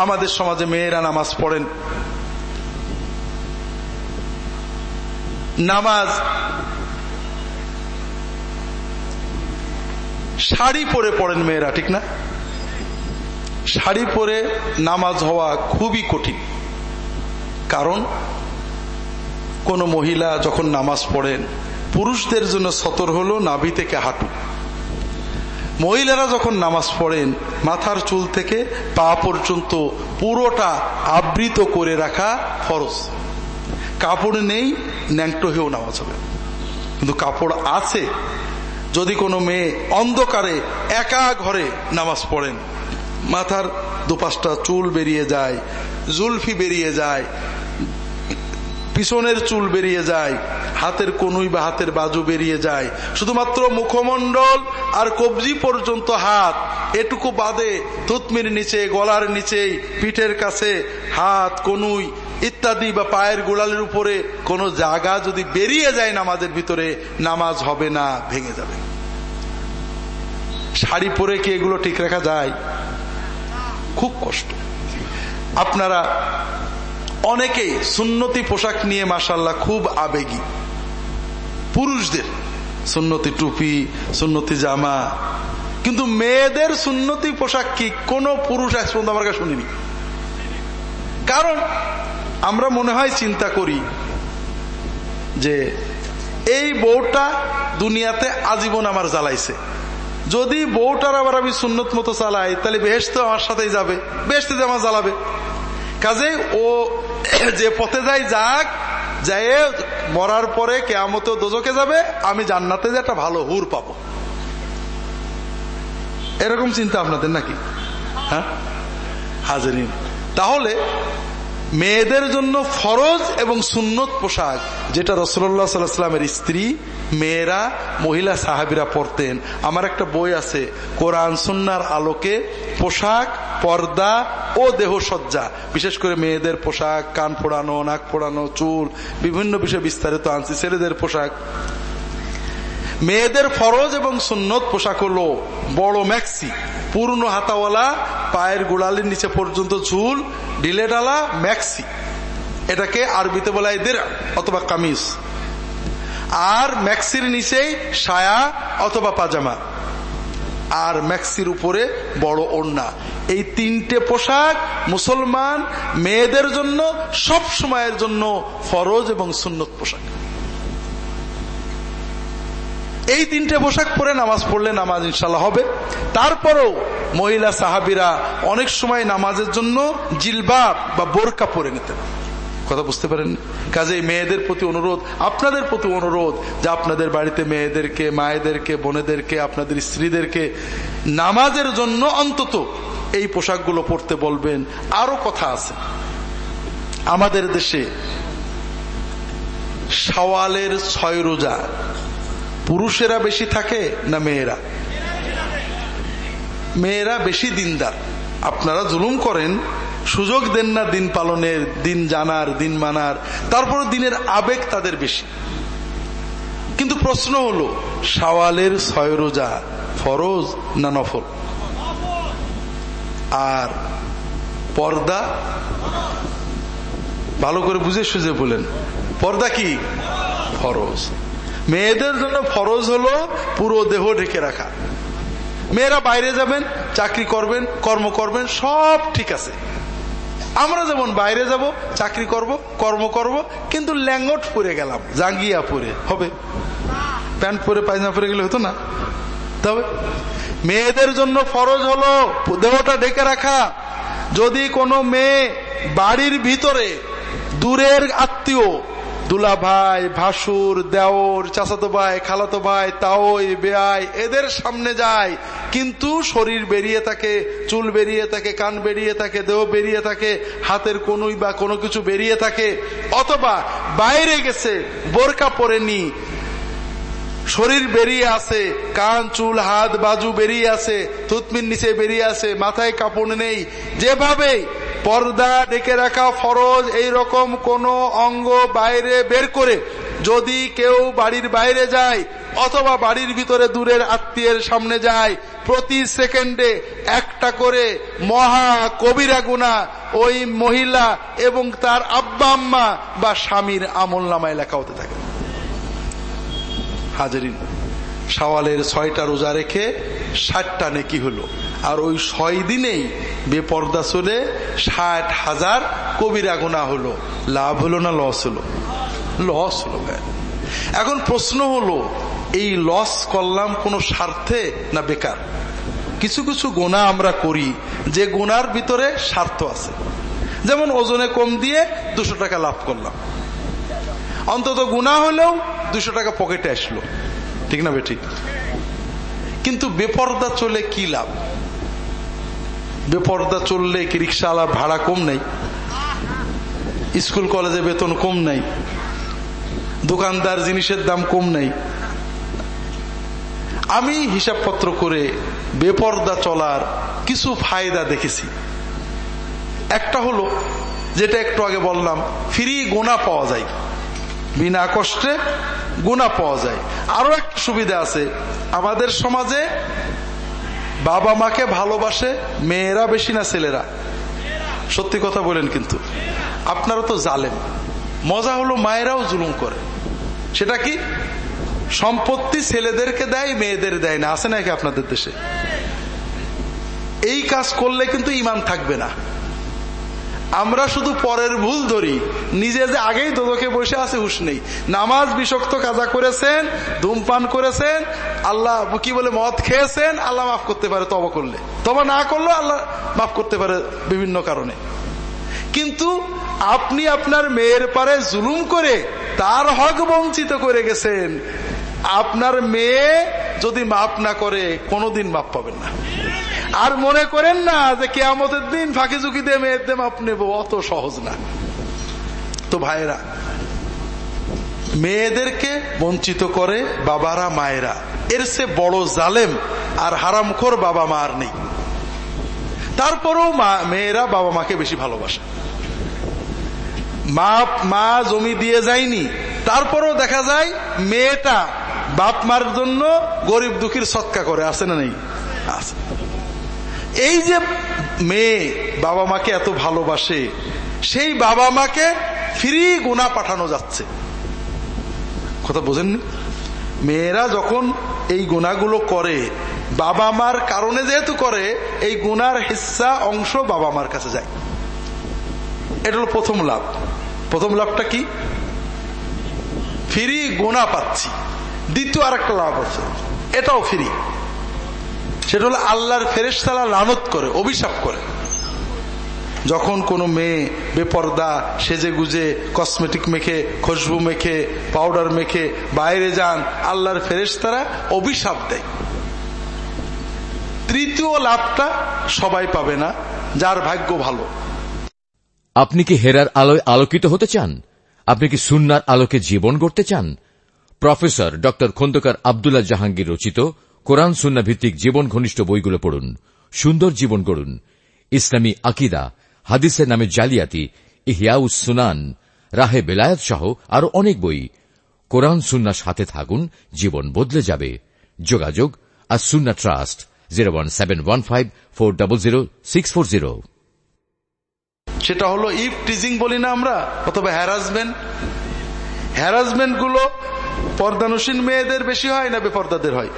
আমাদের সমাজে মেয়েরা নামাজ পড়েন। নামাজ শাড়ি পরে পড়েন মেয়েরা, ঠিক না? শাড়ি পরে নামাজ হওয়া খুবই কঠিন। কারণ কোন মহিলা যখন নামাজ পড়েন, পুরুষদের জন্য সতর হলো নাভি থেকে হাঁটু। মহিলারা যখন নামাজ পড়েন, মাথার চুল থেকে পা পর্যন্ত পুরোটা আবৃত করে রাখা ফরজ। কাপড় নেই, ন্যাংটো হয়েও নামাজ হবে। কিন্তু কাপড় আছে। যদি কোনো মেয়ে অন্ধকারে একা ঘরে নামাজ পড়েন, মাথার দুপাশটা চুল বেরিয়ে যায়, জুলফি বেরিয়ে যায় পিছনের চুল বেরিয়ে যায়, হাতের কনুই বা হাতের বাজু বেরিয়ে যায়। শুধুমাত্র মুখমণ্ডল আর কবজি পর্যন্ত হাত, এটুকু বাদে থুতমির নিচে, গলার নিচেই পিঠের কাছে হাত, কনুই ইত্যাদি বা পায়ের গোড়ালের উপরে কোনো জায়গা যদি বেরিয়ে যায় নামাজের ভিতরে, নামাজ হবে না, ভেঙে যাবে। শাড়ি পরে কি এগুলো ঠিক রাখা যায়? খুব কষ্ট। আপনারা অনেকেই সুন্নতি পোশাক নিয়ে মাসাল্লাহ খুব আবেগী। পুরুষদের সুন্নতি টুপি, সুন্নতি জামা। কিন্তু মেয়েদের সুন্নতি পোশাক কি কোন পুরুষ আজ পর্যন্ত আমার কাছে শুনিনি। কারণ আমরা মনে হয় চিন্তা করি যে এই বউটা দুনিয়াতে আজীবন আমার জ্বালাইছে। যদি বউটার আবার আমি সুন্নত মতো চালাই, তাহলে বেহেস্ত আমার সাথেই যাবে বেহেস্তে আমার জ্বালাবে। কাজে ও যে পথে যাই যাক যাই মরার পরে কেয়ামত দোজকে যাবে, আমি জান্নাতে যে একটা ভালো হুর পাব। এরকম চিন্তা আপনাদের নাকি? হ্যাঁ? হাজারিন। তাহলে মেয়েদের জন্য ফরজ এবং সুন্নত পোশাক, যেটা রসল্লাহ স্ত্রী, মেয়েরা, মহিলা, সাহাবিরা পড়তেন আমার একটা বই আছে, কোরআন সুন্নার আলোকে পোশাক পর্দা ও দেহসজ্জা। বিশেষ করে মেয়েদের পোশাক, কান ফোড়ানো, নাক ফোড়ানো, চুল, বিভিন্ন বিষয়ে বিস্তারিত আনছি। ছেলেদের পোশাক। মেয়েদের ফরজ এবং সুন্নত পোশাক হলো বড় ম্যাক্সি, পূর্ণ হাতাওয়ালা, পায়ের গোড়ালির নিচে পর্যন্ত ঝুল, ঢিলে ডালা ম্যাক্সি। এটাকে আরবিতে বলা দেরা অথবা কামিজ। আর ম্যাক্সির নিচেই সায়া অথবা পাজামা। আর ম্যাক্সির উপরে বড় ওড়না। এই তিনটে পোশাক মুসলমান মেয়েদের জন্য, সব সময়ের জন্য ফরজ এবং সুন্নত পোশাক। এই তিনটে পোশাক পরে নামাজ পড়লে নামাজ ইনশাল্লাহ হবে। তারপরেও মহিলা সাহাবিরা অনেক সময় নামাজের জন্য জিলবাব বা বোরকা পরে নিতেন কথা বুঝতে পারেন কাজে মেয়েদের প্রতি অনুরোধ, আপনাদের প্রতি অনুরোধ যে আপনাদের বাড়িতে মেয়েদেরকে, মায়েদেরকে, বোনেদেরকে, আপনাদের স্ত্রীদেরকে নামাজের জন্য অন্তত এই পোশাকগুলো পরতে বলবেন। আরও কথা আছে। আমাদের দেশে সওয়ালের ছয় রোজা পুরুষেরা বেশি থাকে না মেয়েরা? মেয়েরা বেশি দিনদার। আপনারা জুলুম করেন সুযোগ দেন না দিন পালনের, দিন জানার, দিন মানার। তারপর দিনের আবেগ তাদের বেশি। কিন্তু প্রশ্ন হলো সাওয়ালের ছয় রোজা ফরজ না নফল? আর পর্দা? ভালো করে বুঝে সুঝে বলেন। পর্দা কি? ফরজ। মেয়েদের জন্য ফরজ হলো পুরো দেহ ঢেকে রাখা। মেয়েরা বাইরে যাবেন, চাকরি করবেন, কর্ম করবেন, সব ঠিক আছে। আমরা যেমন বাইরে যাব, চাকরি করব, কর্ম করব, কিন্তু ল্যাঙ্গট পরে গেলাম, জাঙ্গিয়া পরে, হবে। প্যান্ট পরে, পায়জামা পরে গেলে হতো না? তবে মেয়েদের জন্য ফরজ হলো দেহটা ঢেকে রাখা। যদি কোনো মেয়ে বাড়ির ভিতরে দূরের আত্মীয় দুলা ভাই ভাসুর, দেওর, চাচাতো ভাই, খালাতো ভাই, তাওই, বেআই, এদের সামনে যায় কিন্তু শরীর বেরিয়ে থাকে, চুল বেরিয়ে থাকে, কান বেরিয়ে থাকে, দেহ বেরিয়ে থাকে, হাতের কোনুই বা কোনো কিছু বেরিয়ে থাকে, অথবা বাইরে গেছে বোরকা পরে পরেনি, শরীর বেরিয়ে আছে, কান, চুল, হাত, বাজু বেরিয়ে আছে, থুতমির নিচে বেরিয়ে আছে, মাথায় কাপড় নেই, যেভাবে পর্দা ডেকে রাখা ফরজ এই রকম কোন অঙ্গ বাইরে বের করে যদি কেউ বাড়ির বাইরে যায় অথবা বাড়ির ভিতরে দূরের আত্মীয়ের সামনে যায়, প্রতি সেকেন্ডে একটা করে মহা কবিরা গুণা ওই মহিলা এবং তার আব্বা আম্মা বা স্বামীর আমল নামায় লেখা হতে থাকে। হাজারিন, সওয়ালের ছয়টা রোজা রেখে ষাটটা নেকি হলো। আর ওই ছয় দিনেই বেপর্দা চলে ষাট হাজার কবিরা গোনা হলো। লাভ হলো না লস হলো? লস হলো এখন প্রশ্ন হলো, এই লস করলাম কোন স্বার্থে না বেকার? কিছু কিছু গোনা আমরা করি, যে গোনার ভিতরে স্বার্থ আছে। যেমন ওজনে কম দিয়ে দুশো টাকা লাভ করলাম। অন্তত গুণা হলেও দুশো টাকা পকেটে আসলো। ঠিক না বেঠিক? কিন্তু বেপর্দা চলে কি লাভ? বেপর্দা চললে কি রিক্সাওয়ালা ভাড়া কম নেই? স্কুল, কলেজে বেতন কম নেই? দোকানদার জিনিসের দাম কম নেই। আমি হিসাবপত্র করে বেপর্দা চলার কিছু ফায়দা দেখেছি। একটা হলো, যেটা একটু আগে বললাম, ফ্রি গোনা পাওয়া যায়। বিনা কষ্টে গুণা পাওয়া যায়। আরও একটা সুবিধা আছে, আমাদের সমাজে বাবা মাকে ভালোবাসে মেয়েরা বেশি না ছেলেরা। সত্যি কথা বলেন কিন্তু। আপনারা তো জালেন মজা হলো মায়েরাও জুলুম করে। সেটা কি? সম্পত্তি ছেলেদেরকে দেয়, মেয়েদের দেয় না। আছে নাকি আপনাদের দেশে? এই কাজ করলে কিন্তু ইমান থাকবে না। আমরা শুধু পরের ভুল ধরি। নিজে যে আগেই দোদকে বসে আছে, হুশ নেই। নামাজ বিষক্ত কাজা করেছেন, ধূমপান করেছেন, আল্লাহ কি বলে, মদ খেয়েছেন, আল্লাহ মাফ করতে পারে তবা করলে। তবা না করলেও আল্লাহ মাফ করতে পারে বিভিন্ন কারণে। কিন্তু আপনি আপনার মেয়ের পারে জুলুম করে তার হক বঞ্চিত করে গেছেন। আপনার মেয়ে যদি মাফ না করে, কোনোদিন মাপ পাবেন না। আর মনে করেন না যে কেয়ামতের দিন ফাঁকি ঝুঁকি দিয়ে মেয়ের দিয়ে মাপ নেব, অত সহজ না। তো ভাইরা মেয়েদেরকে বঞ্চিত করে বাবারা মায়েরা। এর সে বড় জালেম আর হারামখোর বাবা মা আর নেই। তারপরেও মেয়েরা বাবা মাকে বেশি ভালোবাসে। মা মা জমি দিয়ে যায়নি। তারপরেও দেখা যায়, মেয়েটা বাপ মার জন্য গরিব দুঃখীর সৎকা করে আসে না নেই? আছে। এই যে মেয়ে বাবা মাকে এত ভালোবাসে, সেই বাবা মাকে ফ্রি গুণা পাঠানো যাচ্ছে। কথা বোঝেননি? মেয়েরা যখন এই গুণাগুলো করে, বাবা মার কারণে যেহেতু করে, এই গুনার হিসা অংশ বাবা মার কাছে যায়। এটা হলো প্রথম লাভ। প্রথম লাভটা কি? ফ্রি গোনা পাচ্ছি। দ্বিতীয় আর একটা লাভ আছে। এটাও ফ্রি। সেটা হলো আল্লাহর ফেরেশতালা লানত করে, অভিশাপ করে। যখন কোনো মেয়ে বেপর্দা সেজে গুজে কসমেটিক মেখে, খুশবু মেখে, পাউডার মেখে বাইরে যান, আল্লাহর ফেরেশতারা অভিশাপ দেয়। তৃতীয় লাভটা সবাই পাবে না, যার ভাগ্য ভালো। আপনি কি হেরার আলোয় আলোকিত হতে চান? আপনি কি সুন্নার আলোকে জীবন গড়তে চান? প্রফেসর ড. খন্দকার আবদুল্লাহ জাহাঙ্গীর রচিত কোরআন সুন্না ভিত্তিক জীবন ঘনিষ্ঠ বইগুলো পড়ুন। সুন্দর জীবন গড়ুন। ইসলামী আকিদা, হাদিসের নামে জালিয়াতি, ইহিয়াউস সুনান, রাহে বেলায়ত সহ আরও অনেক বই। কোরআন সুন্নার সাথে থাকুন, জীবন বদলে যাবে। যোগাযোগ আর Sunnah trust, zero one seven one five four double zero six four zero. সেটা হলো ইফ টিজিং বলি না আমরা, অথবা হ্যারাসমেন্ট হ্যারাসমেন্টগুলো পর্দানুসীন মেয়েদের বেশি হয় না বেপর্দাদের হয়?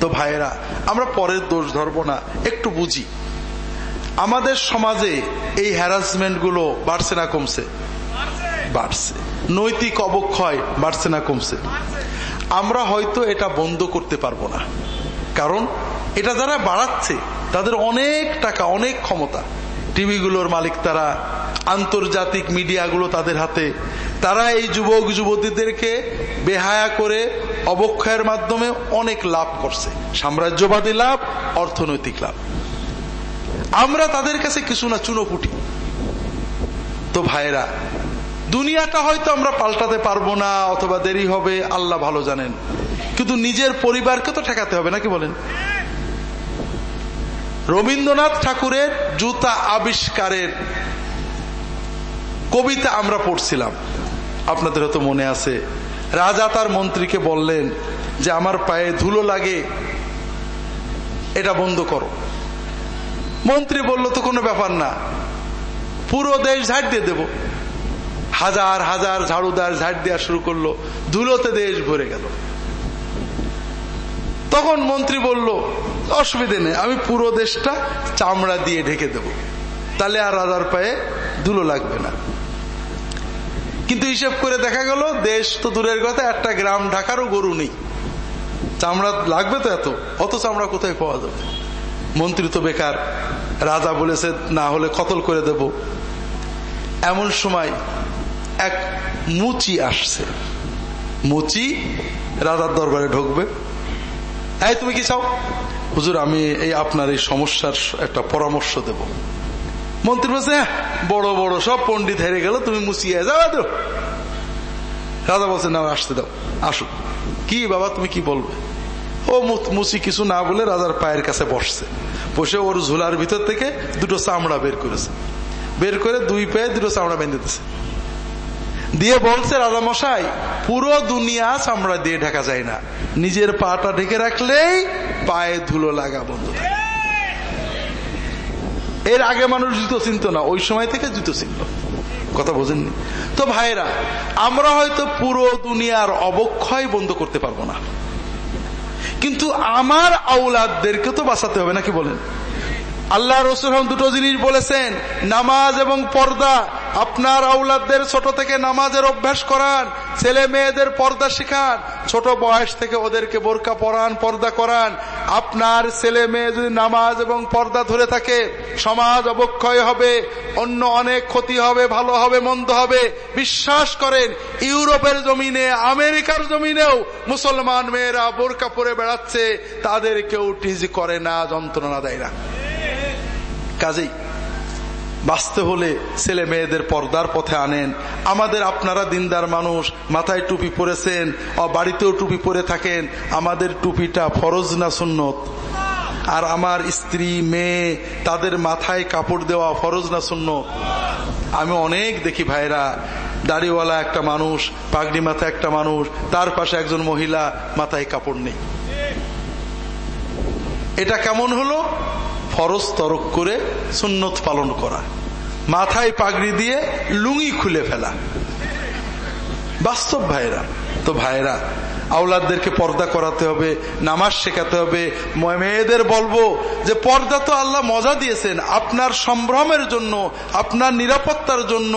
তো ভাইয়েরা, আমরা পরের দোষ ধরব না, একটু বুঝি। আমাদের সমাজে এই হ্যারাসমেন্টগুলো বাড়ছে না কমছে? বাড়ছে। নৈতিক অবক্ষয় বাড়ছে না কমছে? আমরা হয়তো এটা বন্ধ করতে পারব না। কারণ এটা যারা বাড়াচ্ছে, তাদের অনেক টাকা, অনেক ক্ষমতা। টিভিগুলোর মালিক তারা, আন্তর্জাতিক মিডিয়াগুলো তাদের হাতে। তারা এই যুবক, যুবতীদেরকে বেহায়া করে অবক্ষয়ের মাধ্যমে অনেক লাভ করছে। সাম্রাজ্যবাদী লাভ, অর্থনৈতিক লাভ। আমরা তাদের কাছে কিছু না, চুনোপুটি। তো ভাইরা দুনিয়াটা হয়তো আমরা পাল্টাতে পারব না, অথবা দেরি হবে, আল্লাহ ভালো জানেন। কিন্তু নিজের পরিবারকে তো ঠেকাতে হবে, নাকি বলেন? রবীন্দ্রনাথ ঠাকুরের জুতা আবিষ্কারের কবিতা আমরা পড়ছিলাম। আপনাদের হয়তো মনে আছে, রাজা তার মন্ত্রীকে বললেন যে, আমার পায়ে ধুলো লাগে, এটা বন্ধ করো। মন্ত্রী বলল, তো কোনো ব্যাপার না, পুরো দেশ ঝাড় দিয়ে দেব। হাজার হাজার ঝাড়ুদার ঝাড় দেওয়া শুরু করল, ধুলোতে দেশ ভরে গেল। তখন মন্ত্রী বলল, অসুবিধে নেই, আমি পুরো দেশটা চামড়া দিয়ে ঢেকে দেব। তাহলে আর রাজার পায়ে ধুলো লাগবে না। কিন্তু হিসেব করে দেখা গেল, দেশ তো দূরের কথা, একটা গ্রাম ঢাকারও গরু নেই। চামড়া লাগবে তো এত, অত চামড়া কোথায় পাওয়া যাবে? মন্ত্রী তো বেকার, রাজা বলেছে, না হলে কতল করে দেব। এমন সময় এক মুচি আসছে। মুচি রাজার দরবারে ঢুকবে। এই তুমি কি চাও? হুজুর আমি এই আপনার এই সমস্যার একটা পরামর্শ দেব। মন্ত্রী বলছে হ্যাঁ, বড় বড় সব পন্ডিত হেরে গেল তুমি মুচিয়ে যাওয়া তো রাজা বলছে না আসতে দাও আসুক। কি বাবা তুমি কি বলবে? ও মুচি কিছু না বলে রাজার পায়ের কাছে বসছে। বসে ওর ঝুলার ভিতর থেকে দুটো চামড়া বের করেছে। বের করে দুই পায়ে দুটো চামড়া বেঁধে দিতেছে দিয়ে বলছে রাজা মশাই পুরো দুনিয়া চামড়া দিয়ে ঢাকা যায় না। নিজের পাটা ঢেকে রাখলেই পায়ে ধুলো লাগা বন্ধ এর আগে মানুষ জুতো চিনত না, ওই সময় থেকে জুতো চিনত কথা বোঝেননি? তো ভাইরা আমরা হয়তো পুরো দুনিয়ার অবক্ষয় বন্ধ করতে পারব না। কিন্তু আমার আউলাদদেরকে তো বাঁচাতে হবে, নাকি বলেন? আল্লাহ রসুল দুটো জিনিস বলেছেন, নামাজ এবং পর্দা। আপনার আউলাদদের ছোট থেকে নামাজের অভ্যাস করান, ছেলে মেয়েদের পর্দা শিখান, ছোট বয়স থেকে ওদেরকে বোরকা পরান, পর্দা করান। আপনার ছেলে মেয়ে যদি নামাজ এবং পর্দা ধরে থাকে, সমাজ অবক্ষয় হবে, অন্য অনেক ক্ষতি হবে, ভালো হবে, মন্দ হবে। বিশ্বাস করেন, ইউরোপের জমিনে, আমেরিকার জমিনেও মুসলমান মেয়েরা বোরকা পরে বেড়াচ্ছে, তাদের কেউ টিজ করে না, যন্ত্রণা দেয় না। কাজেই বাঁচতে হলে ছেলে মেয়েদের পর্দার পথে আনেন। আমাদের আপনারা দিনদার মানুষ, মাথায় টুপি পরেছেন ও বাড়িতেও টুপি পরে থাকেন, আমাদের টুপিটা ফরজ না সুন্নত? আর আমার স্ত্রী, মেয়ে, তাদের মাথায় কাপড় দেওয়া ফরজ না সুন্নত? আমি অনেক দেখি ভাইরা, দাড়িওয়ালা একটা মানুষ, পাগড়ি মাথা একটা মানুষ, তার পাশে একজন মহিলা, মাথায় কাপড় নেই। এটা কেমন হলো? ফরজ তরক করে সুন্নত পালন করা। মাথায় পাগড়ি দিয়ে লুঙ্গি খুলে ফেলা। বাস্তব ভাইরা। তো ভাইরা, আওলাদদেরকে পর্দা করাতে হবে, নামাজ শেখাতে হবে। মেয়েদের বলব যে, পর্দা তো আল্লাহ মজা দিয়েছেন। আপনার সম্ভ্রমের জন্য, আপনার নিরাপত্তার জন্য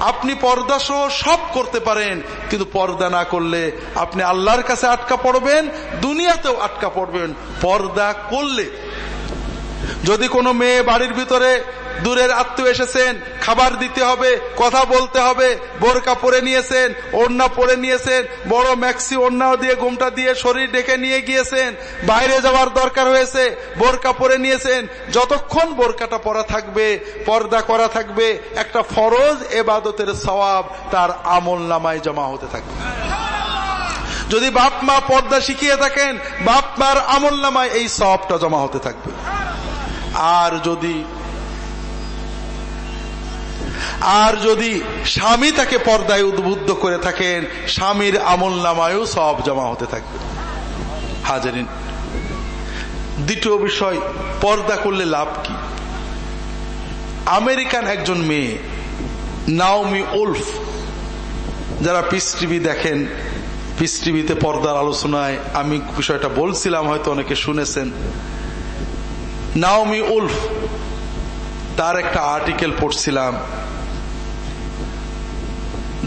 আপনি পর্দা সহ সব করতে পারেন, কিন্তু পর্দা না করলে আপনি আল্লাহর কাছে আটকা পড়বেন, দুনিয়াতেও আটকা পড়বেন। পর্দা করলে যদি কোনো মেয়ে বাড়ির ভিতরে দূরের আত্মীয় এসেছেন, খাবার দিতে হবে, কথা বলতে হবে, বোরকা পরে নিয়েছেন, ওড়না পরে নিয়েছেন, বড় ম্যাক্সি ওড়না দিয়ে ঘুমটা দিয়ে শরীর ডেকে নিয়ে গিয়েছেন, বাইরে যাওয়ার দরকার হয়েছে, বোরকা পরে নিয়েছেন, যতক্ষণ বোরকাটা পরা থাকবে, পর্দা করা থাকবে, একটা ফরজ এবাদতের সবাব তার আমল নামায় জমা হতে থাকবে। যদি বাপ মা পর্দা শিখিয়ে থাকেন, বাপ মার আমল নামায় এই সবটা জমা হতে থাকবে। আর যদি আর যদি স্বামী তাকে পর্দায় উদ্বুদ্ধ করে থাকেন, স্বামীর আমল নামায়ও সব জমা হতে থাকবে। হাজারিন, দ্বিতীয় বিষয়, পর্দা করলে লাভ কি? আমেরিকান একজন মেয়ে, নাওমি উলফ, যারা পিস টিভি দেখেন, পিস টিভিতে পর্দার আলোচনায়, আমি বিষয়টা বলছিলাম, হয়তো অনেকে শুনেছেন নাওমি উলফ তার একটা আর্টিকেল পড়ছিলাম।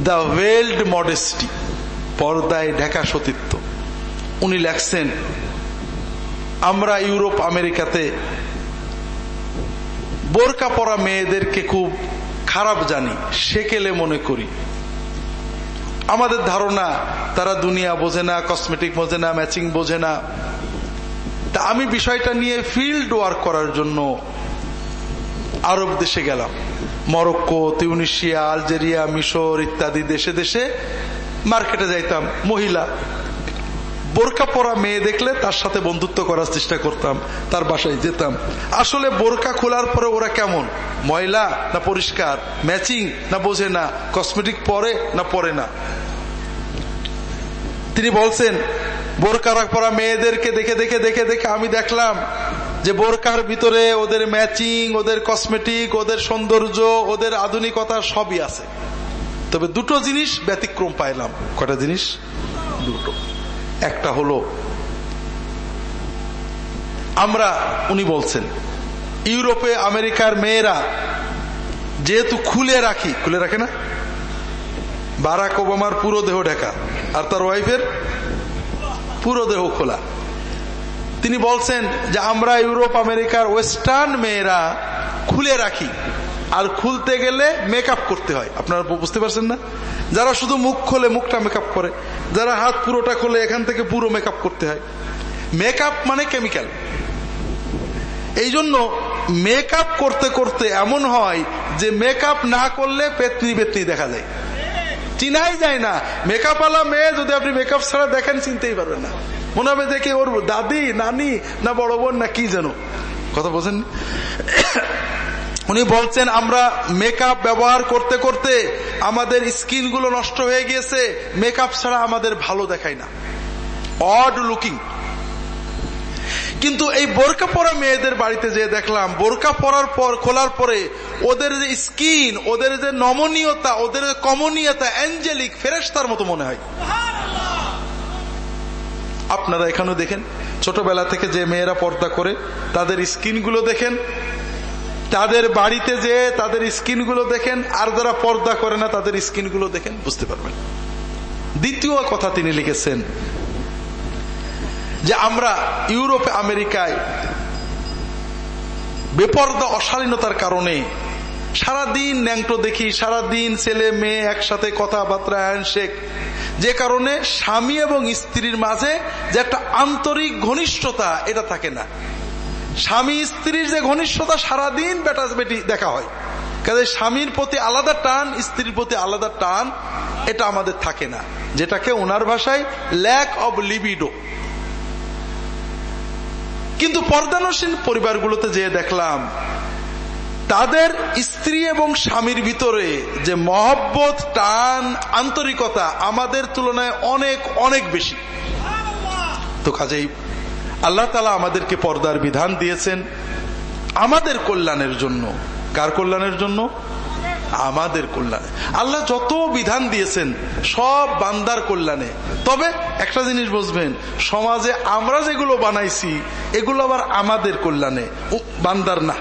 দ্য ওয়েল্ড মডেস্টি পর্দায় ঢেকা সতীত্ব। উনি লেখছেন, আমরা ইউরোপ, আমেরিকাতে বোরকা পরা মেয়েদেরকে খুব খারাপ জানি, সেকেলে মনে করি। আমাদের ধারণা, তারা দুনিয়া বোঝে না কসমেটিক বোঝে না ম্যাচিং বোঝে না। তা আমি বিষয়টা নিয়ে ফিল্ড ওয়ার্ক করার জন্য আরব দেশে গেলাম। মরক্কো, তিউনিশিয়া, আলজেরিয়া, মিশর ইত্যাদি দেশে দেশে মার্কেটে যাইতাম। মহিলা, বোরকা পরা মেয়ে দেখলে তার সাথে বন্ধুত্ব করার চেষ্টা করতাম, তার বাসায় যেতাম। আসলে বোরকা খোলার পরে ওরা কেমন? ময়লা না পরিষ্কার? ম্যাচিং? না বোঝে না? কসমেটিক পরে না পরে না? তিনি বলছেন বোরকা পরা মেয়েদেরকে দেখে দেখে দেখে দেখে আমি দেখলাম যে বোরকার ভিতরে ওদের ম্যাচিং, ওদের কসমেটিক, ওদের সৌন্দর্য, ওদের আধুনিকতা সবই আছে। তবে দুটো জিনিস ব্যতিক্রম পাইলাম। কটা জিনিস? দুটো। একটা হলো, আমরা, উনি বলছেন, ইউরোপে আমেরিকার মেয়েরা যেহেতু খুলে রাখি, খুলে রাখে না? বারাক ওবামার পুরো দেহ ঢাকা। আর তার ওয়াইফের পুরো দেহ খোলা। তিনি বলছেন যে আমরা ইউরোপ, আমেরিকার ওয়েস্টার্ন মেয়েরা খুলে রাখি। আর খুলতে গেলে মেকআপ করতে হয়। আপনারা বুঝতে পারছেন না? যারা শুধু মুখ খোলে, মুখটা মেকআপ করে, যারা হাত পুরোটা খোলে, এখান থেকে পুরো মেকআপ করতে হয়। মেকআপ মানে কেমিক্যাল এই জন্য মেকআপ করতে করতে এমন হয় যে মেকআপ না করলে পেতনি পেতনি দেখা যায়। চিনাই যায় না। মেকআপ আলা মেয়ে যদি আপনি মেকআপ ছাড়া দেখেন, চিনতেই পারবেন না। মনে হবে দেখে ওর দাদি, নানি, না বড় বোন, না কি যেন। কথা বলছেন উনি বলছেন, আমরা মেকআপ ব্যবহার করতে করতে আমাদের স্কিনগুলো নষ্ট হয়ে গিয়েছে। মেকআপ ছাড়া আমাদের ভালো দেখায় না। অড লুকিং কিন্তু এই বোরকা পরা মেয়েদের বাড়িতে যে দেখলাম, বোরকা পরার পর, খোলার পরে ওদের যে স্কিন, ওদের যে নমনীয়তা, ওদের কমনীয়তা, অ্যাঞ্জেলিক ফেরেস্তার মতো মনে হয়। আপনারা এখানেও দেখেন, ছোটবেলা থেকে যে মেয়েরা পর্দা করে, তাদের স্কিনগুলো দেখেন, তাদের বাড়িতে যে তাদের স্কিনগুলো দেখেন, আর যারা পর্দা করে না, তাদের স্কিনগুলো দেখেন, বুঝতে পারবেন। দ্বিতীয় কথা তিনি লিখেছেন যে আমরা ইউরোপে, আমেরিকায় বেপর্দা, অশালীনতার কারণে সারাদিন ন্যাংটো দেখি, সারাদিন ছেলে মেয়ে একসাথে কথাবার্তা হ্যান্ডশেক যে কারণে স্বামী এবং স্ত্রীর মাঝে যে একটা আন্তরিক ঘনিষ্ঠতা, এটা থাকে না। স্বামী স্ত্রীর যে ঘনিষ্ঠতা, সারাদিন বেটা বেটি দেখা হয়। কাজে স্বামীর প্রতি আলাদা টান, স্ত্রীর প্রতি আলাদা টান, এটা আমাদের থাকে না। যেটাকে ওনার ভাষায় ল্যাক অব লিবিডো কিন্তু পর্দানসীন পরিবারগুলোতে যে দেখলাম, তাদের স্ত্রী এবং স্বামীর ভিতরে যে মহব্বত, টান, আন্তরিকতা আমাদের তুলনায় অনেক অনেক বেশি। তো কাজেই আল্লাহ তালা আমাদেরকে পর্দার বিধান দিয়েছেন আমাদের কল্যাণের জন্য। কার কল্যাণের জন্য? আমাদের কল্যাণে। আল্লাহ যত বিধান দিয়েছেন, সব বান্দার কল্যাণে। তবে একটা জিনিস বুঝবেন, সমাজে আমরা যেগুলো বানাইছি, এগুলো আবার আমাদের কল্যাণে। বান্দার না।